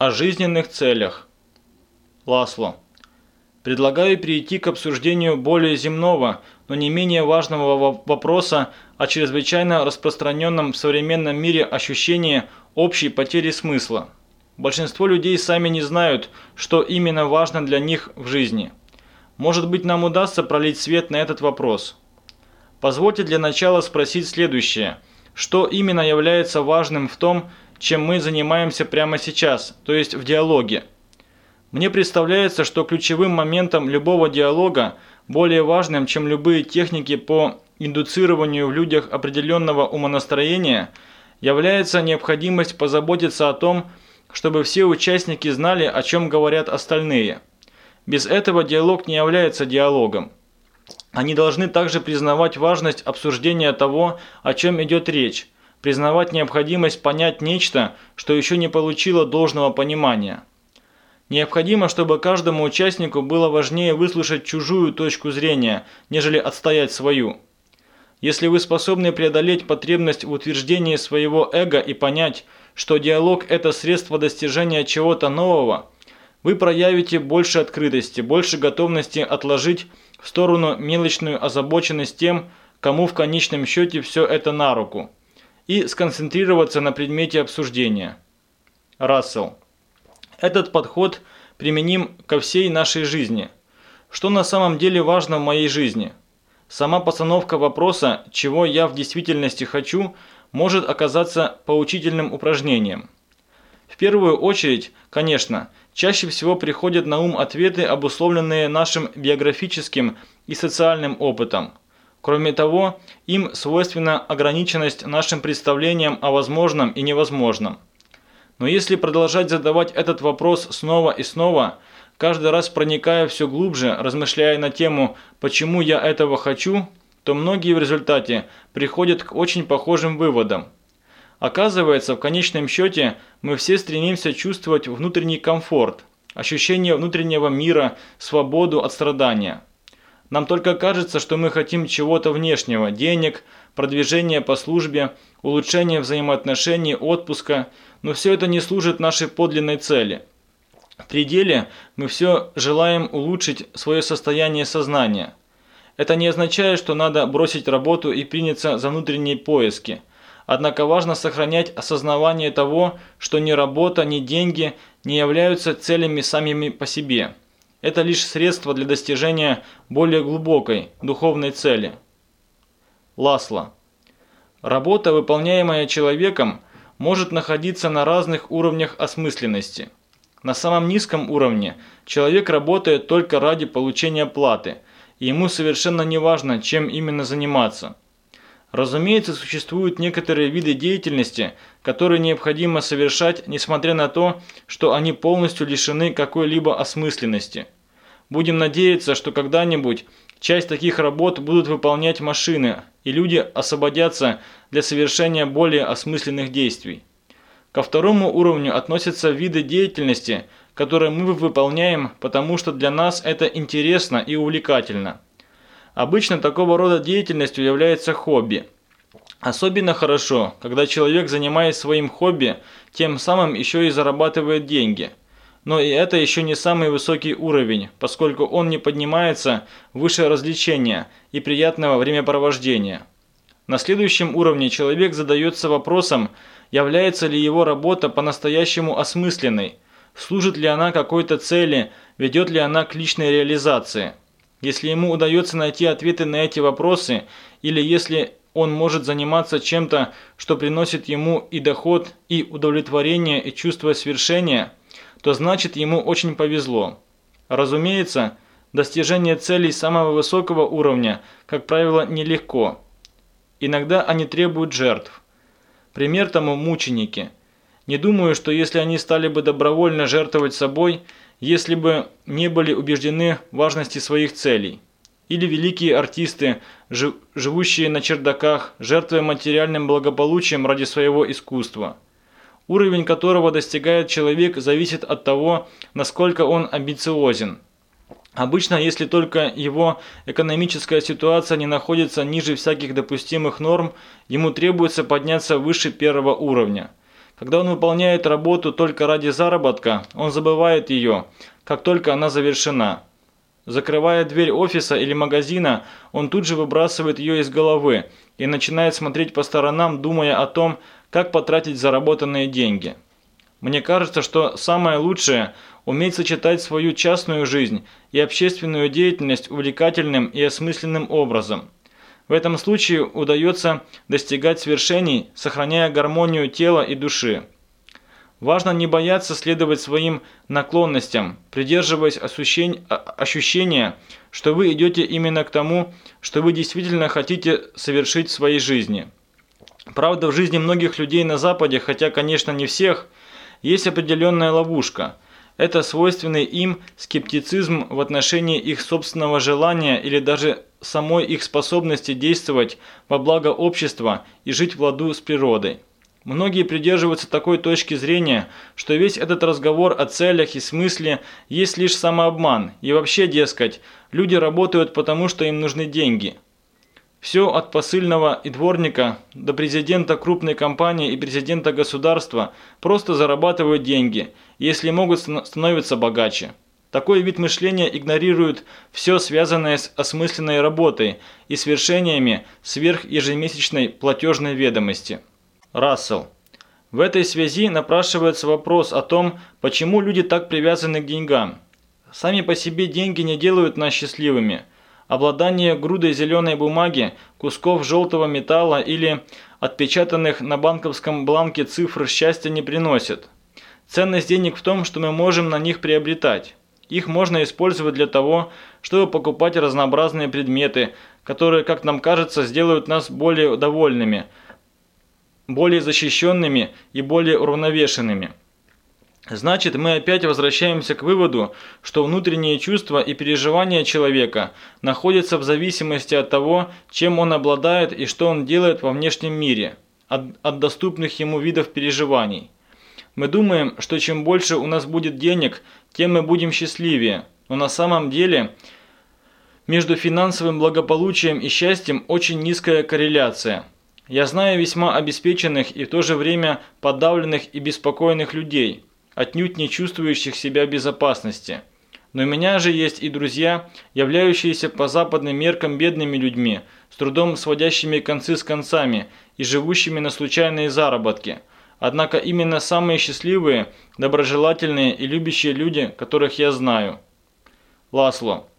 о жизненных целях. Ласло. Предлагаю перейти к обсуждению более земного, но не менее важного вопроса о чрезвычайно распространенном в современном мире ощущении общей потери смысла. Большинство людей сами не знают, что именно важно для них в жизни. Может быть, нам удастся пролить свет на этот вопрос. Позвольте для начала спросить следующее. Что именно является важным в том, чем мы занимаемся прямо сейчас, то есть в диалоге? Мне представляется, что ключевым моментом любого диалога, более важным, чем любые техники по индуцированию в людях определенного умонастроения, является необходимость позаботиться о том, чтобы все участники знали, о чем говорят остальные. Без этого диалог не является диалогом. Они должны также признавать важность обсуждения того, о чем идет речь, признавать необходимость понять нечто, что еще не получило должного понимания. Необходимо, чтобы каждому участнику было важнее выслушать чужую точку зрения, нежели отстоять свою. Если вы способны преодолеть потребность в утверждении своего эго и понять, что диалог – это средство достижения чего-то нового, вы проявите больше открытости, больше готовности отложить в сторону мелочную озабоченность тем, кому в конечном счете все это на руку, и сконцентрироваться на предмете обсуждения. Рассел. Этот подход применим ко всей нашей жизни. Что на самом деле важно в моей жизни? Сама постановка вопроса, чего я в действительности хочу – может оказаться поучительным упражнением. В первую очередь, конечно, чаще всего приходят на ум ответы, обусловленные нашим биографическим и социальным опытом. Кроме того, им свойственна ограниченность нашим представлениям о возможном и невозможном. Но если продолжать задавать этот вопрос снова и снова, каждый раз проникая все глубже, размышляя на тему «почему я этого хочу», то многие в результате приходят к очень похожим выводам. Оказывается, в конечном счете мы все стремимся чувствовать внутренний комфорт, ощущение внутреннего мира, свободу от страдания. Нам только кажется, что мы хотим чего-то внешнего – денег, продвижения по службе, улучшения взаимоотношений, отпуска, но все это не служит нашей подлинной цели. В пределе мы все желаем улучшить свое состояние сознания – это не означает, что надо бросить работу и приняться за внутренние поиски. Однако важно сохранять осознавание того, что ни работа, ни деньги не являются целями самими по себе. Это лишь средство для достижения более глубокой духовной цели. Ласло. Работа, выполняемая человеком, может находиться на разных уровнях осмысленности. На самом низком уровне человек работает только ради получения платы – ему совершенно не важно, чем именно заниматься. Разумеется, существуют некоторые виды деятельности, которые необходимо совершать, несмотря на то, что они полностью лишены какой-либо осмысленности. Будем надеяться, что когда-нибудь часть таких работ будут выполнять машины, и люди освободятся для совершения более осмысленных действий. Ко второму уровню относятся виды деятельности – которые мы выполняем, потому что для нас это интересно и увлекательно. Обычно такого рода деятельностью является хобби. Особенно хорошо, когда человек, занимаясь своим хобби, тем самым еще и зарабатывает деньги. Но и это еще не самый высокий уровень, поскольку он не поднимается выше развлечения и приятного времяпровождения. На следующем уровне человек задается вопросом, является ли его работа по-настоящему осмысленной – Служит ли она какой-то цели, ведет ли она к личной реализации? Если ему удается найти ответы на эти вопросы, или если он может заниматься чем-то, что приносит ему и доход, и удовлетворение, и чувство свершения, то значит ему очень повезло. Разумеется, достижение целей самого высокого уровня, как правило, нелегко. Иногда они требуют жертв. Пример тому мученики – не думаю, что если они стали бы добровольно жертвовать собой, если бы не были убеждены в важности своих целей. Или великие артисты, живущие на чердаках, жертвуя материальным благополучием ради своего искусства. Уровень которого достигает человек зависит от того, насколько он амбициозен. Обычно, если только его экономическая ситуация не находится ниже всяких допустимых норм, ему требуется подняться выше первого уровня – Когда он выполняет работу только ради заработка, он забывает ее, как только она завершена. Закрывая дверь офиса или магазина, он тут же выбрасывает ее из головы и начинает смотреть по сторонам, думая о том, как потратить заработанные деньги. Мне кажется, что самое лучшее – уметь сочетать свою частную жизнь и общественную деятельность увлекательным и осмысленным образом. В этом случае удается достигать свершений, сохраняя гармонию тела и души. Важно не бояться следовать своим наклонностям, придерживаясь ощущения, что вы идете именно к тому, что вы действительно хотите совершить в своей жизни. Правда, в жизни многих людей на Западе, хотя, конечно, не всех, есть определенная ловушка. Это свойственный им скептицизм в отношении их собственного желания или даже самой их способности действовать во благо общества и жить в ладу с природой. Многие придерживаются такой точки зрения, что весь этот разговор о целях и смысле есть лишь самообман, и вообще, дескать, люди работают потому, что им нужны деньги. Все от посыльного и дворника до президента крупной компании и президента государства просто зарабатывают деньги, если могут становиться богаче. Такой вид мышления игнорирует все связанное с осмысленной работой и свершениями сверхежемесячной платежной ведомости. Рассел. В этой связи напрашивается вопрос о том, почему люди так привязаны к деньгам. Сами по себе деньги не делают нас счастливыми. Обладание грудой зеленой бумаги, кусков желтого металла или отпечатанных на банковском бланке цифр счастья не приносит. Ценность денег в том, что мы можем на них приобретать. Их можно использовать для того, чтобы покупать разнообразные предметы, которые, как нам кажется, сделают нас более довольными – более защищенными и более уравновешенными. Значит, мы опять возвращаемся к выводу, что внутренние чувства и переживания человека находятся в зависимости от того, чем он обладает и что он делает во внешнем мире, от, от доступных ему видов переживаний. Мы думаем, что чем больше у нас будет денег, тем мы будем счастливее, но на самом деле между финансовым благополучием и счастьем очень низкая корреляция – я знаю весьма обеспеченных и в то же время подавленных и беспокойных людей, отнюдь не чувствующих себя в безопасности. Но у меня же есть и друзья, являющиеся по западным меркам бедными людьми, с трудом сводящими концы с концами и живущими на случайные заработки. Однако именно самые счастливые, доброжелательные и любящие люди, которых я знаю. Ласло.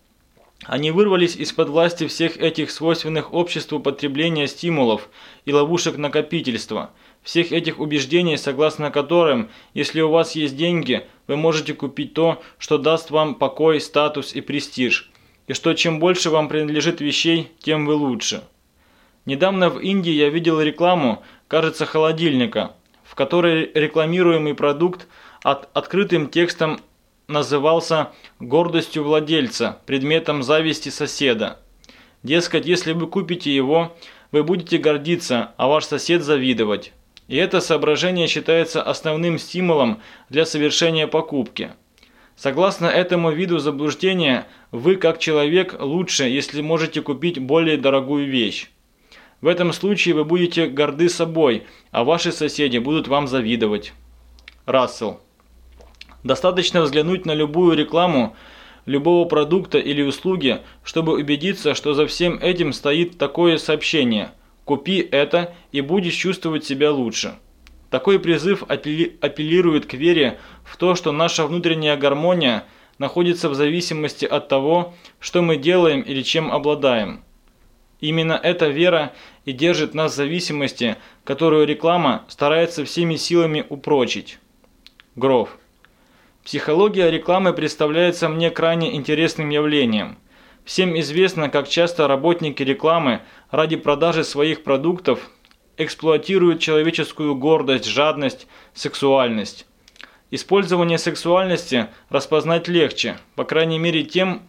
Они вырвались из-под власти всех этих свойственных обществу потребления стимулов и ловушек накопительства, всех этих убеждений, согласно которым, если у вас есть деньги, вы можете купить то, что даст вам покой, статус и престиж, и что чем больше вам принадлежит вещей, тем вы лучше. Недавно в Индии я видел рекламу, кажется, холодильника, в которой рекламируемый продукт от открытым текстом назывался гордостью владельца, предметом зависти соседа. Дескать, если вы купите его, вы будете гордиться, а ваш сосед завидовать. И это соображение считается основным стимулом для совершения покупки. Согласно этому виду заблуждения, вы как человек лучше, если можете купить более дорогую вещь. В этом случае вы будете горды собой, а ваши соседи будут вам завидовать. Рассел. Достаточно взглянуть на любую рекламу любого продукта или услуги, чтобы убедиться, что за всем этим стоит такое сообщение «Купи это и будешь чувствовать себя лучше». Такой призыв апеллирует к вере в то, что наша внутренняя гармония находится в зависимости от того, что мы делаем или чем обладаем. Именно эта вера и держит нас в зависимости, которую реклама старается всеми силами упрочить. Гров. Психология рекламы представляется мне крайне интересным явлением. Всем известно, как часто работники рекламы ради продажи своих продуктов эксплуатируют человеческую гордость, жадность, сексуальность. Использование сексуальности распознать легче, по крайней мере тем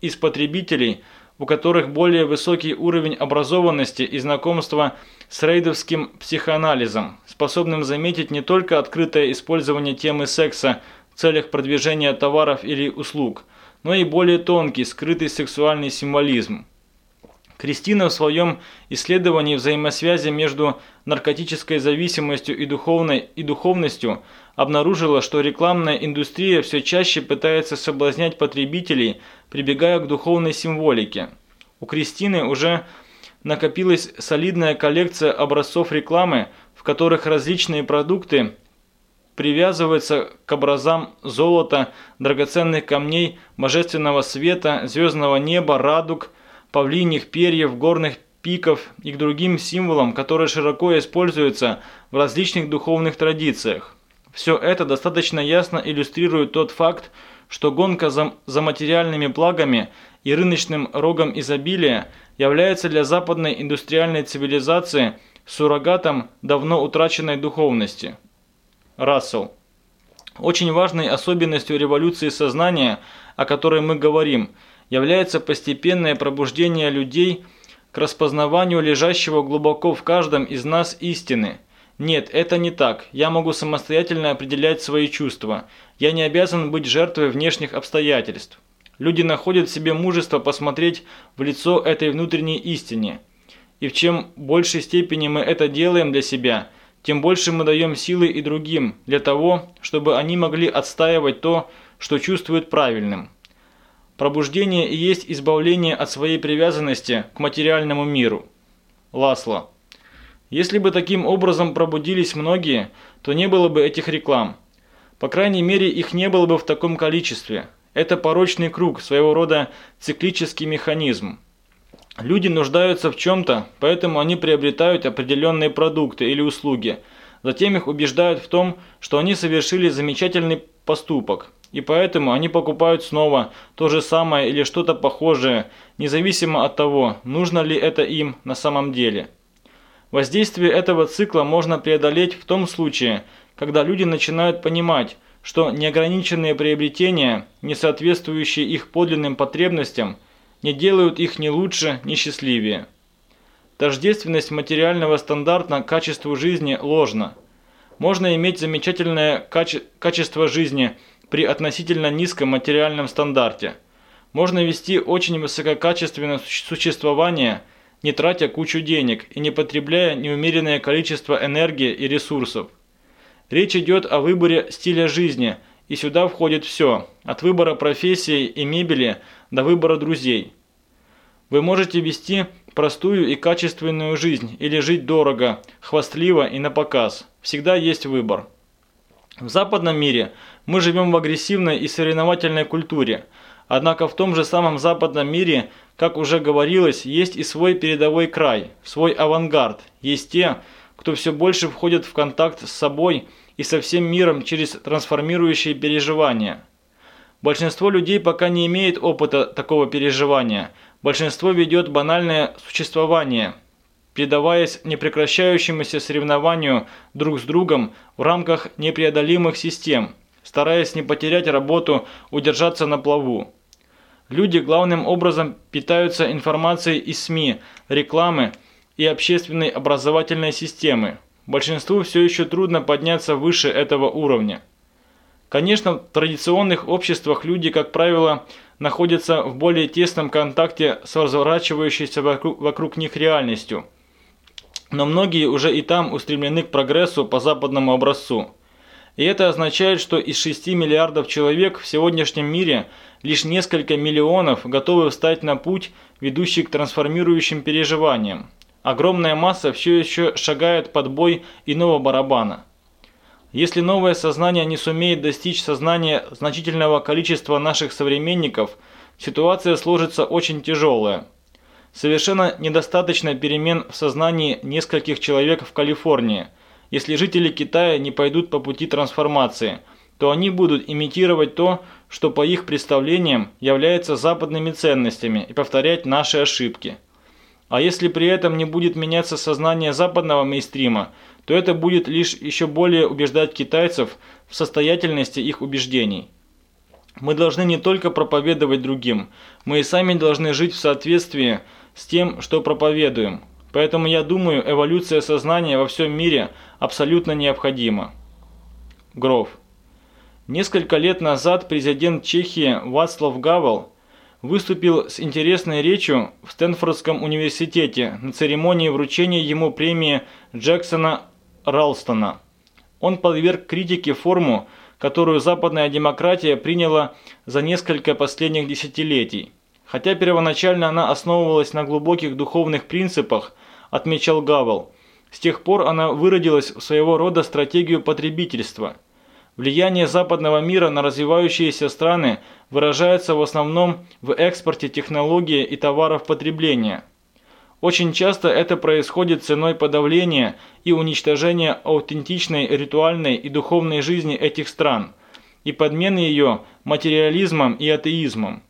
из потребителей, у которых более высокий уровень образованности и знакомства с рейдовским психоанализом, способным заметить не только открытое использование темы секса целях продвижения товаров или услуг, но и более тонкий, скрытый сексуальный символизм. Кристина в своем исследовании взаимосвязи между наркотической зависимостью и, духовной, и духовностью обнаружила, что рекламная индустрия все чаще пытается соблазнять потребителей, прибегая к духовной символике. У Кристины уже накопилась солидная коллекция образцов рекламы, в которых различные продукты привязываются к образам золота, драгоценных камней, божественного света, звездного неба, радуг, павлиньих перьев, горных пиков и к другим символам, которые широко используются в различных духовных традициях. Все это достаточно ясно иллюстрирует тот факт, что гонка за, за материальными благами и рыночным рогом изобилия является для западной индустриальной цивилизации суррогатом давно утраченной духовности. Рассел. Очень важной особенностью революции сознания, о которой мы говорим, является постепенное пробуждение людей к распознаванию лежащего глубоко в каждом из нас истины. Нет, это не так. Я могу самостоятельно определять свои чувства. Я не обязан быть жертвой внешних обстоятельств. Люди находят в себе мужество посмотреть в лицо этой внутренней истине. И в чем большей степени мы это делаем для себя – тем больше мы даем силы и другим для того, чтобы они могли отстаивать то, что чувствуют правильным. Пробуждение и есть избавление от своей привязанности к материальному миру. Ласло. Если бы таким образом пробудились многие, то не было бы этих реклам. По крайней мере, их не было бы в таком количестве. Это порочный круг, своего рода циклический механизм. Люди нуждаются в чем-то, поэтому они приобретают определенные продукты или услуги. Затем их убеждают в том, что они совершили замечательный поступок. И поэтому они покупают снова то же самое или что-то похожее, независимо от того, нужно ли это им на самом деле. Воздействие этого цикла можно преодолеть в том случае, когда люди начинают понимать, что неограниченные приобретения, не соответствующие их подлинным потребностям – не делают их ни лучше, ни счастливее. Тождественность материального стандарта качеству жизни ложна. Можно иметь замечательное каче качество жизни при относительно низком материальном стандарте. Можно вести очень высококачественное существование, не тратя кучу денег и не потребляя неумеренное количество энергии и ресурсов. Речь идет о выборе стиля жизни, и сюда входит все, от выбора профессии и мебели – до выбора друзей. Вы можете вести простую и качественную жизнь или жить дорого, хвастливо и на показ. Всегда есть выбор. В западном мире мы живем в агрессивной и соревновательной культуре. Однако в том же самом западном мире, как уже говорилось, есть и свой передовой край, свой авангард. Есть те, кто все больше входит в контакт с собой и со всем миром через трансформирующие переживания. Большинство людей пока не имеет опыта такого переживания. Большинство ведет банальное существование, предаваясь непрекращающемуся соревнованию друг с другом в рамках непреодолимых систем, стараясь не потерять работу, удержаться на плаву. Люди главным образом питаются информацией из СМИ, рекламы и общественной образовательной системы. Большинству все еще трудно подняться выше этого уровня. Конечно, в традиционных обществах люди, как правило, находятся в более тесном контакте с разворачивающейся вокруг, вокруг них реальностью. Но многие уже и там устремлены к прогрессу по западному образцу. И это означает, что из 6 миллиардов человек в сегодняшнем мире лишь несколько миллионов готовы встать на путь, ведущий к трансформирующим переживаниям. Огромная масса все еще шагает под бой иного барабана. Если новое сознание не сумеет достичь сознания значительного количества наших современников, ситуация сложится очень тяжелая. Совершенно недостаточно перемен в сознании нескольких человек в Калифорнии. Если жители Китая не пойдут по пути трансформации, то они будут имитировать то, что по их представлениям является западными ценностями и повторять наши ошибки. А если при этом не будет меняться сознание западного мейстрима, то это будет лишь еще более убеждать китайцев в состоятельности их убеждений. Мы должны не только проповедовать другим, мы и сами должны жить в соответствии с тем, что проповедуем. Поэтому я думаю, эволюция сознания во всем мире абсолютно необходима. Гров. Несколько лет назад президент Чехии Вацлав Гавел выступил с интересной речью в Стэнфордском университете на церемонии вручения ему премии Джексона Ралстона. Он подверг критике форму, которую западная демократия приняла за несколько последних десятилетий. Хотя первоначально она основывалась на глубоких духовных принципах, отмечал Гавел, с тех пор она выродилась в своего рода стратегию потребительства. Влияние западного мира на развивающиеся страны выражается в основном в экспорте технологий и товаров потребления. Очень часто это происходит ценой подавления и уничтожения аутентичной ритуальной и духовной жизни этих стран и подмены ее материализмом и атеизмом.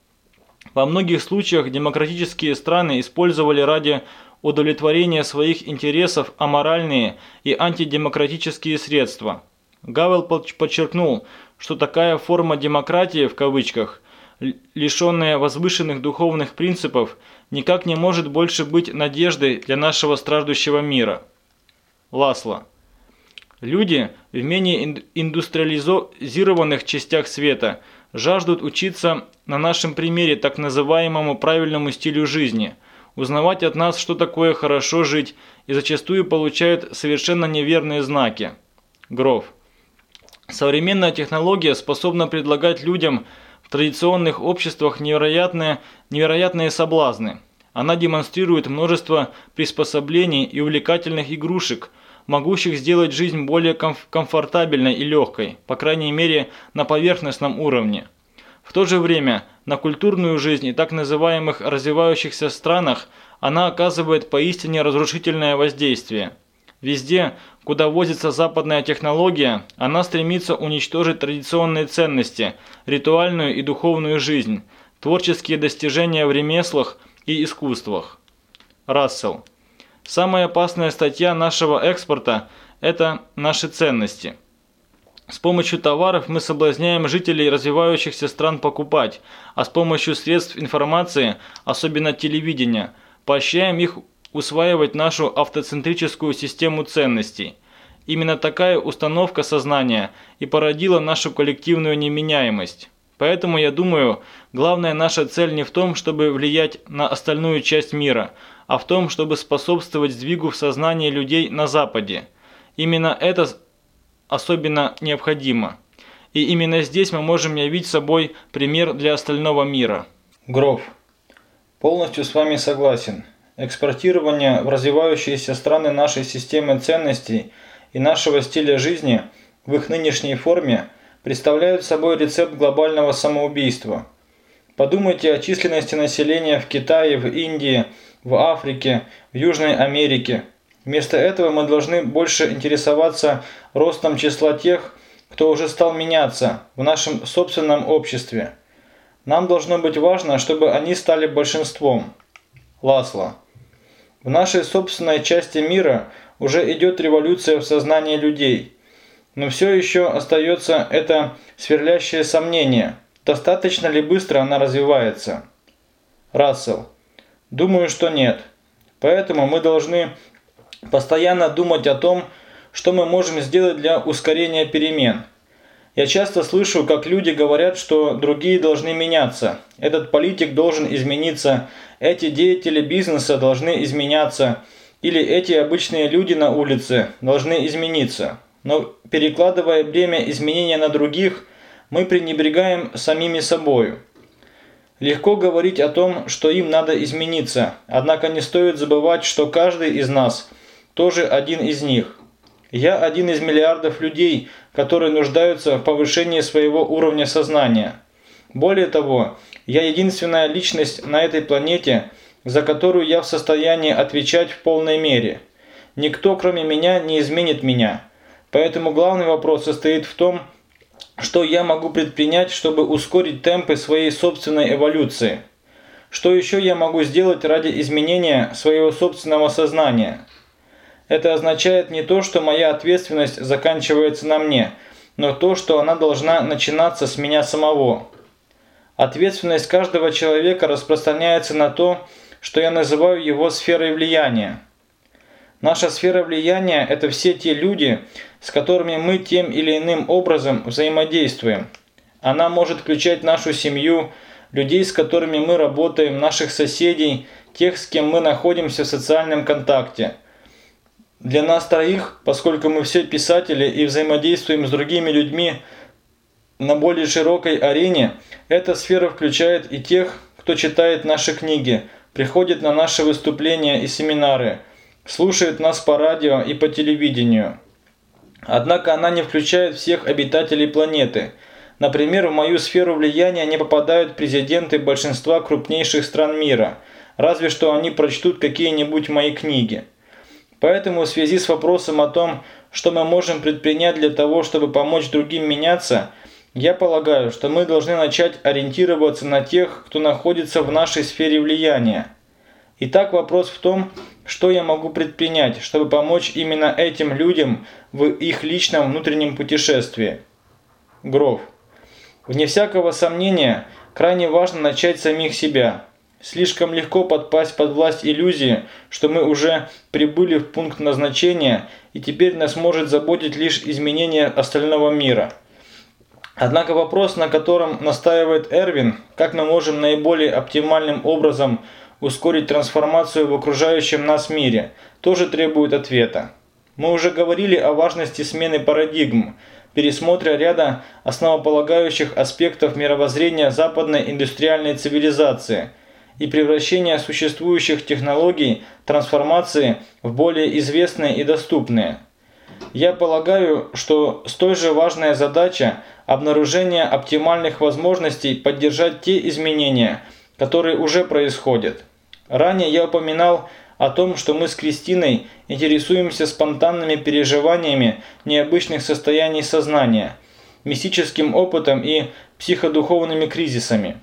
Во многих случаях демократические страны использовали ради удовлетворения своих интересов аморальные и антидемократические средства. Гавел подчеркнул, что такая форма демократии в кавычках, лишенная возвышенных духовных принципов, никак не может больше быть надеждой для нашего страждущего мира. Ласло. Люди в менее индустриализированных частях света жаждут учиться на нашем примере так называемому правильному стилю жизни, узнавать от нас, что такое хорошо жить, и зачастую получают совершенно неверные знаки. Гров. Современная технология способна предлагать людям в традиционных обществах невероятные, невероятные соблазны. Она демонстрирует множество приспособлений и увлекательных игрушек, могущих сделать жизнь более комф комфортабельной и легкой, по крайней мере на поверхностном уровне. В то же время на культурную жизнь и так называемых развивающихся странах она оказывает поистине разрушительное воздействие. Везде, куда возится западная технология, она стремится уничтожить традиционные ценности, ритуальную и духовную жизнь, творческие достижения в ремеслах и искусствах. Рассел. Самая опасная статья нашего экспорта – это наши ценности – с помощью товаров мы соблазняем жителей развивающихся стран покупать, а с помощью средств информации, особенно телевидения, поощряем их усваивать нашу автоцентрическую систему ценностей. Именно такая установка сознания и породила нашу коллективную неменяемость. Поэтому я думаю, главная наша цель не в том, чтобы влиять на остальную часть мира, а в том, чтобы способствовать сдвигу в сознании людей на Западе. Именно это особенно необходимо. И именно здесь мы можем явить собой пример для остального мира. Гров. Полностью с вами согласен. Экспортирование в развивающиеся страны нашей системы ценностей и нашего стиля жизни в их нынешней форме представляют собой рецепт глобального самоубийства. Подумайте о численности населения в Китае, в Индии, в Африке, в Южной Америке – Вместо этого мы должны больше интересоваться ростом числа тех, кто уже стал меняться в нашем собственном обществе. Нам должно быть важно, чтобы они стали большинством. Ласло. В нашей собственной части мира уже идет революция в сознании людей. Но все еще остается это сверлящее сомнение, достаточно ли быстро она развивается. Рассел. Думаю, что нет. Поэтому мы должны Постоянно думать о том, что мы можем сделать для ускорения перемен. Я часто слышу, как люди говорят, что другие должны меняться, этот политик должен измениться, эти деятели бизнеса должны изменяться, или эти обычные люди на улице должны измениться. Но перекладывая бремя изменения на других, мы пренебрегаем самими собою. Легко говорить о том, что им надо измениться, однако не стоит забывать, что каждый из нас – тоже один из них. Я один из миллиардов людей, которые нуждаются в повышении своего уровня сознания. Более того, я единственная личность на этой планете, за которую я в состоянии отвечать в полной мере. Никто, кроме меня, не изменит меня. Поэтому главный вопрос состоит в том, что я могу предпринять, чтобы ускорить темпы своей собственной эволюции. Что еще я могу сделать ради изменения своего собственного сознания – это означает не то, что моя ответственность заканчивается на мне, но то, что она должна начинаться с меня самого. Ответственность каждого человека распространяется на то, что я называю его сферой влияния. Наша сфера влияния – это все те люди, с которыми мы тем или иным образом взаимодействуем. Она может включать нашу семью, людей, с которыми мы работаем, наших соседей, тех, с кем мы находимся в социальном контакте. Для нас троих, поскольку мы все писатели и взаимодействуем с другими людьми на более широкой арене, эта сфера включает и тех, кто читает наши книги, приходит на наши выступления и семинары, слушает нас по радио и по телевидению. Однако она не включает всех обитателей планеты. Например, в мою сферу влияния не попадают президенты большинства крупнейших стран мира, разве что они прочтут какие-нибудь мои книги. Поэтому в связи с вопросом о том, что мы можем предпринять для того, чтобы помочь другим меняться, я полагаю, что мы должны начать ориентироваться на тех, кто находится в нашей сфере влияния. Итак, вопрос в том, что я могу предпринять, чтобы помочь именно этим людям в их личном внутреннем путешествии. Гров. Вне всякого сомнения, крайне важно начать самих себя. Слишком легко подпасть под власть иллюзии, что мы уже прибыли в пункт назначения и теперь нас может заботить лишь изменение остального мира. Однако вопрос, на котором настаивает Эрвин, как мы можем наиболее оптимальным образом ускорить трансформацию в окружающем нас мире, тоже требует ответа. Мы уже говорили о важности смены парадигм, пересмотра ряда основополагающих аспектов мировоззрения западной индустриальной цивилизации – и превращения существующих технологий трансформации в более известные и доступные. Я полагаю, что столь же важная задача – обнаружение оптимальных возможностей поддержать те изменения, которые уже происходят. Ранее я упоминал о том, что мы с Кристиной интересуемся спонтанными переживаниями необычных состояний сознания, мистическим опытом и психодуховными кризисами.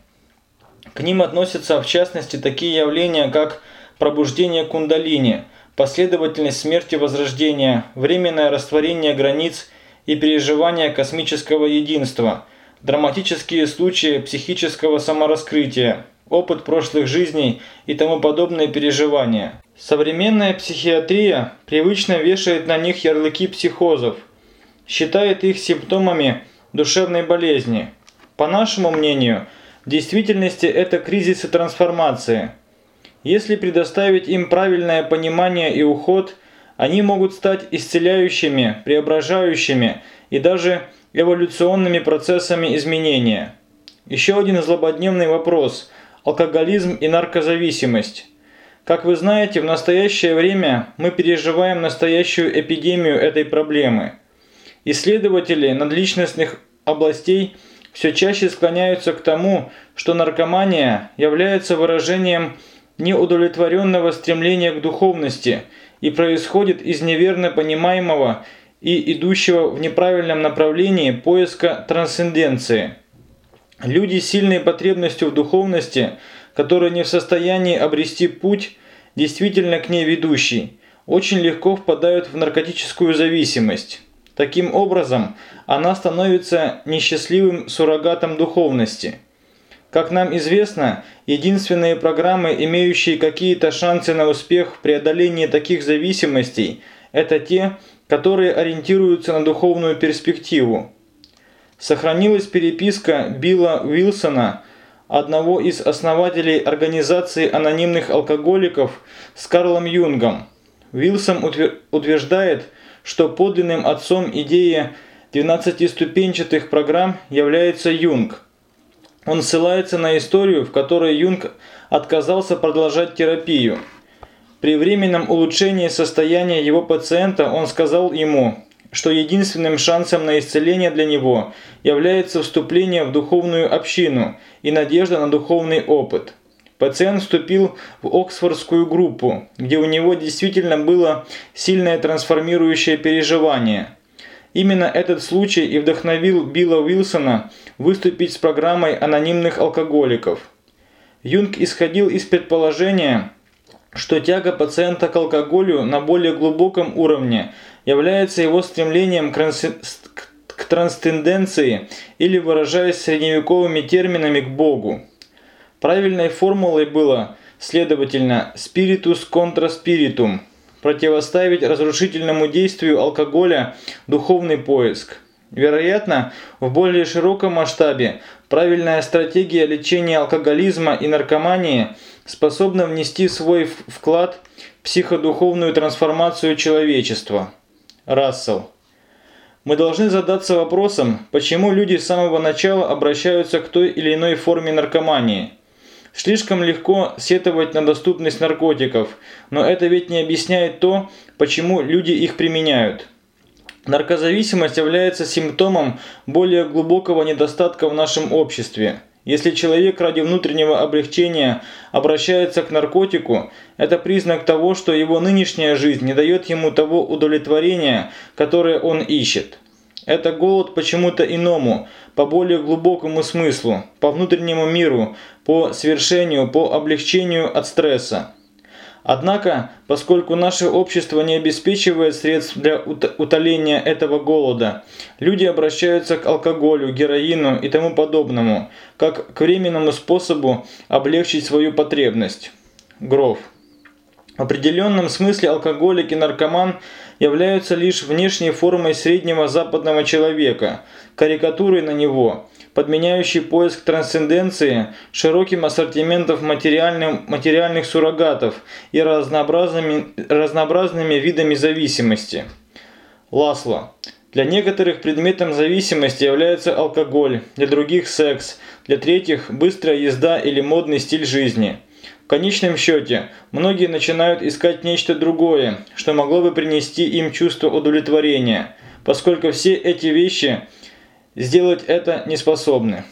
К ним относятся в частности такие явления, как пробуждение кундалини, последовательность смерти возрождения, временное растворение границ и переживание космического единства, драматические случаи психического самораскрытия, опыт прошлых жизней и тому подобные переживания. Современная психиатрия привычно вешает на них ярлыки психозов, считает их симптомами душевной болезни. По нашему мнению – в действительности это кризисы трансформации. Если предоставить им правильное понимание и уход, они могут стать исцеляющими, преображающими и даже эволюционными процессами изменения. Еще один злободневный вопрос – алкоголизм и наркозависимость. Как вы знаете, в настоящее время мы переживаем настоящую эпидемию этой проблемы. Исследователи надличностных областей – все чаще склоняются к тому, что наркомания является выражением неудовлетворенного стремления к духовности и происходит из неверно понимаемого и идущего в неправильном направлении поиска трансценденции. Люди с сильной потребностью в духовности, которые не в состоянии обрести путь, действительно к ней ведущий, очень легко впадают в наркотическую зависимость. Таким образом, она становится несчастливым суррогатом духовности. Как нам известно, единственные программы, имеющие какие-то шансы на успех в преодолении таких зависимостей, это те, которые ориентируются на духовную перспективу. Сохранилась переписка Билла Уилсона, одного из основателей организации анонимных алкоголиков, с Карлом Юнгом. Уилсон утверждает, что подлинным отцом идеи 12-ступенчатых программ является Юнг. Он ссылается на историю, в которой Юнг отказался продолжать терапию. При временном улучшении состояния его пациента он сказал ему, что единственным шансом на исцеление для него является вступление в духовную общину и надежда на духовный опыт. Пациент вступил в Оксфордскую группу, где у него действительно было сильное трансформирующее переживание. Именно этот случай и вдохновил Билла Уилсона выступить с программой анонимных алкоголиков. Юнг исходил из предположения, что тяга пациента к алкоголю на более глубоком уровне является его стремлением к трансценденции или, выражаясь средневековыми терминами, к Богу. Правильной формулой было, следовательно, spiritus contra spiritum – противоставить разрушительному действию алкоголя духовный поиск. Вероятно, в более широком масштабе правильная стратегия лечения алкоголизма и наркомании способна внести свой вклад в психодуховную трансформацию человечества. Рассел. Мы должны задаться вопросом, почему люди с самого начала обращаются к той или иной форме наркомании. Слишком легко сетовать на доступность наркотиков, но это ведь не объясняет то, почему люди их применяют. Наркозависимость является симптомом более глубокого недостатка в нашем обществе. Если человек ради внутреннего облегчения обращается к наркотику, это признак того, что его нынешняя жизнь не дает ему того удовлетворения, которое он ищет. Это голод почему-то иному, по более глубокому смыслу, по внутреннему миру, по свершению, по облегчению от стресса. Однако, поскольку наше общество не обеспечивает средств для утоления этого голода, люди обращаются к алкоголю, героину и тому подобному, как к временному способу облегчить свою потребность. Гров. В определенном смысле алкоголик и наркоман являются лишь внешней формой среднего западного человека, карикатурой на него – подменяющий поиск трансценденции широким ассортиментом материальных суррогатов и разнообразными, разнообразными видами зависимости. Ласло. Для некоторых предметом зависимости является алкоголь, для других – секс, для третьих – быстрая езда или модный стиль жизни. В конечном счете, многие начинают искать нечто другое, что могло бы принести им чувство удовлетворения, поскольку все эти вещи – сделать это не способны.